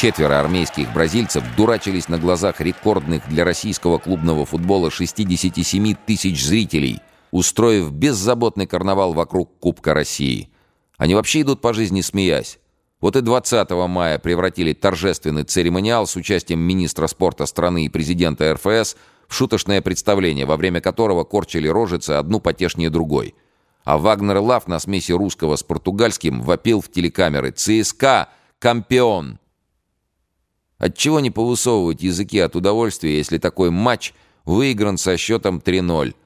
Четверо армейских бразильцев дурачились на глазах рекордных для российского клубного футбола 67 тысяч зрителей, устроив беззаботный карнавал вокруг Кубка России. Они вообще идут по жизни смеясь. Вот и 20 мая превратили торжественный церемониал с участием министра спорта страны и президента РФС в шуточное представление, во время которого корчили рожицы одну потешнее другой. А Вагнер Лав на смеси русского с португальским вопил в телекамеры «ЦСКА! Кампион!» Отчего не повысовывать языки от удовольствия, если такой матч выигран со счетом 3-0?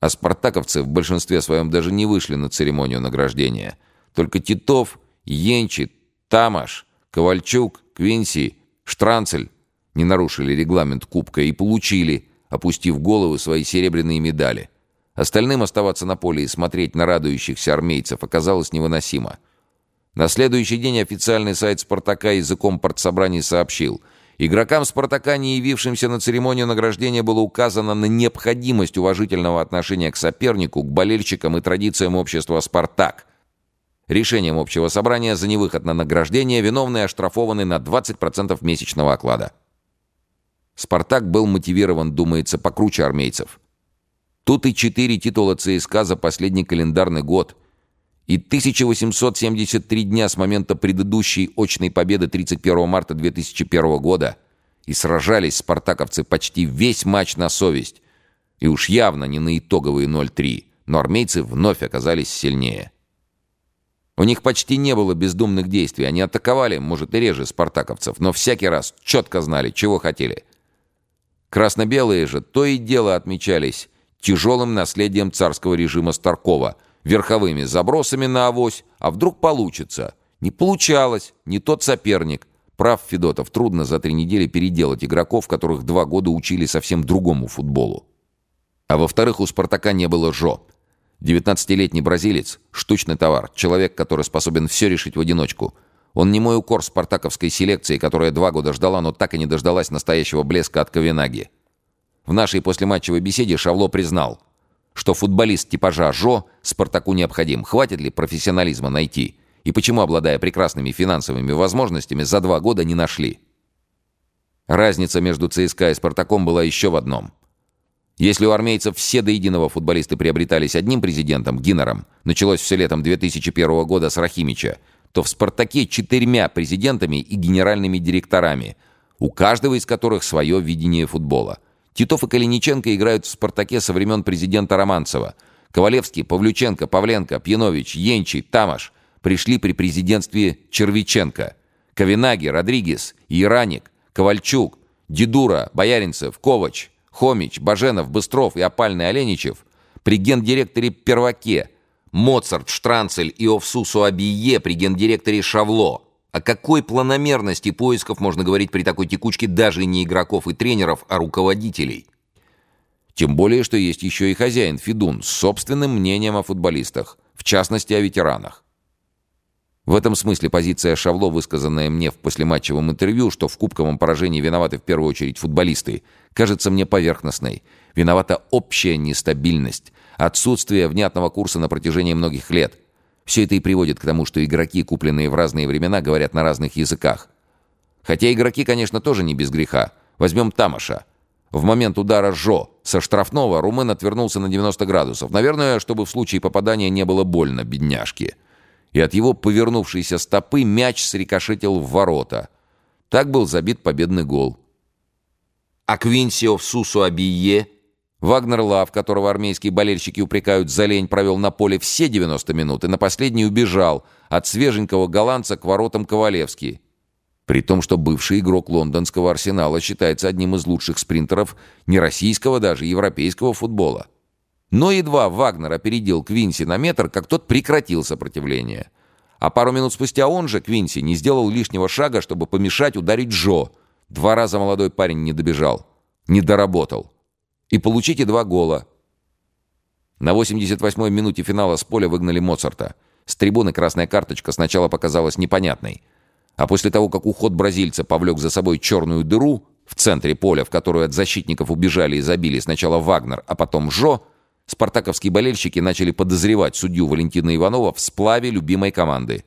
А спартаковцы в большинстве своем даже не вышли на церемонию награждения. Только Титов, Йенчи, Тамаш, Ковальчук, Квинси, Штранцель не нарушили регламент Кубка и получили – опустив головы свои серебряные медали. Остальным оставаться на поле и смотреть на радующихся армейцев оказалось невыносимо. На следующий день официальный сайт «Спартака» языком партсобраний сообщил, игрокам «Спартака», не явившимся на церемонию награждения, было указано на необходимость уважительного отношения к сопернику, к болельщикам и традициям общества «Спартак». Решением общего собрания за невыход на награждение виновные оштрафованы на 20% месячного оклада. Спартак был мотивирован, думается, покруче армейцев. Тут и четыре титула ЦСКА за последний календарный год. И 1873 дня с момента предыдущей очной победы 31 марта 2001 года. И сражались спартаковцы почти весь матч на совесть. И уж явно не на итоговые 0-3. Но армейцы вновь оказались сильнее. У них почти не было бездумных действий. Они атаковали, может, и реже спартаковцев, но всякий раз четко знали, чего хотели – Красно-белые же то и дело отмечались тяжелым наследием царского режима Старкова, верховыми забросами на авось, а вдруг получится. Не получалось, не тот соперник. Прав Федотов, трудно за три недели переделать игроков, которых два года учили совсем другому футболу. А во-вторых, у «Спартака» не было Жо. 19-летний бразилец – штучный товар, человек, который способен все решить в одиночку – он не мой укор спартаковской селекции, которая два года ждала, но так и не дождалась настоящего блеска от Ковенаги. В нашей послематчевой беседе Шавло признал, что футболист типажа Жо Спартаку необходим. Хватит ли профессионализма найти? И почему, обладая прекрасными финансовыми возможностями, за два года не нашли? Разница между ЦСКА и Спартаком была еще в одном. Если у армейцев все до единого футболисты приобретались одним президентом, Гиннером, началось все летом 2001 года с Рахимича, то в «Спартаке» четырьмя президентами и генеральными директорами, у каждого из которых свое видение футбола. Титов и Калиниченко играют в «Спартаке» со времен президента Романцева. Ковалевский, Павлюченко, Павленко, Пьянович, Енчи, Тамаш пришли при президентстве Червиченко. Ковенаги, Родригес, Ираник, Ковальчук, Дедура, Бояринцев, Ковач, Хомич, Баженов, Быстров и опальный Оленичев при гендиректоре Перваке – Моцарт, Штранцель и Овсусу Абие при гендиректоре Шавло. О какой планомерности поисков можно говорить при такой текучке даже не игроков и тренеров, а руководителей? Тем более, что есть еще и хозяин Федун с собственным мнением о футболистах, в частности о ветеранах. В этом смысле позиция Шавло, высказанная мне в послематчевом интервью, что в кубковом поражении виноваты в первую очередь футболисты, кажется мне поверхностной. Виновата общая нестабильность, отсутствие внятного курса на протяжении многих лет. Все это и приводит к тому, что игроки, купленные в разные времена, говорят на разных языках. Хотя игроки, конечно, тоже не без греха. Возьмем Тамаша. В момент удара Жо со штрафного румын отвернулся на 90 градусов. Наверное, чтобы в случае попадания не было больно, бедняжки. И от его повернувшейся стопы мяч срикошетил в ворота. Так был забит победный гол. А Квинсио в Сусу Абие Вагнер Лав, которого армейские болельщики упрекают за лень, провел на поле все 90 минут и на последний убежал от свеженького голландца к воротам Ковалевский. При том, что бывший игрок лондонского арсенала считается одним из лучших спринтеров не российского даже, европейского футбола. Но едва Вагнер опередил Квинси на метр, как тот прекратил сопротивление. А пару минут спустя он же, Квинси, не сделал лишнего шага, чтобы помешать ударить Джо. Два раза молодой парень не добежал. Не доработал и получите два гола. На 88-й минуте финала с поля выгнали Моцарта. С трибуны красная карточка сначала показалась непонятной. А после того, как уход бразильца повлек за собой черную дыру в центре поля, в которую от защитников убежали и забили сначала Вагнер, а потом Жо, спартаковские болельщики начали подозревать судью Валентина Иванова в сплаве любимой команды.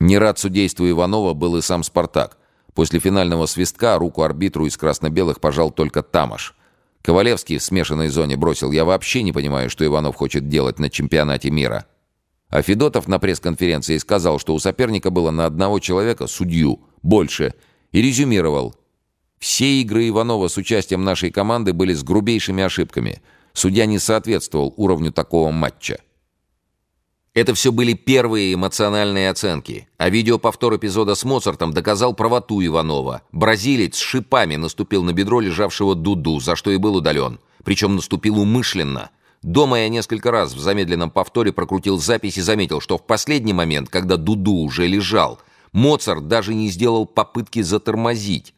Не рад судейству Иванова был и сам «Спартак», После финального свистка руку арбитру из красно-белых пожал только Тамаш. Ковалевский в смешанной зоне бросил «Я вообще не понимаю, что Иванов хочет делать на чемпионате мира». А Федотов на пресс-конференции сказал, что у соперника было на одного человека судью, больше, и резюмировал. Все игры Иванова с участием нашей команды были с грубейшими ошибками. Судья не соответствовал уровню такого матча. Это все были первые эмоциональные оценки, а видеоповтор эпизода с Моцартом доказал правоту Иванова. Бразилец с шипами наступил на бедро лежавшего Дуду, за что и был удален. Причем наступил умышленно. Дома я несколько раз в замедленном повторе прокрутил запись и заметил, что в последний момент, когда Дуду уже лежал, Моцарт даже не сделал попытки затормозить.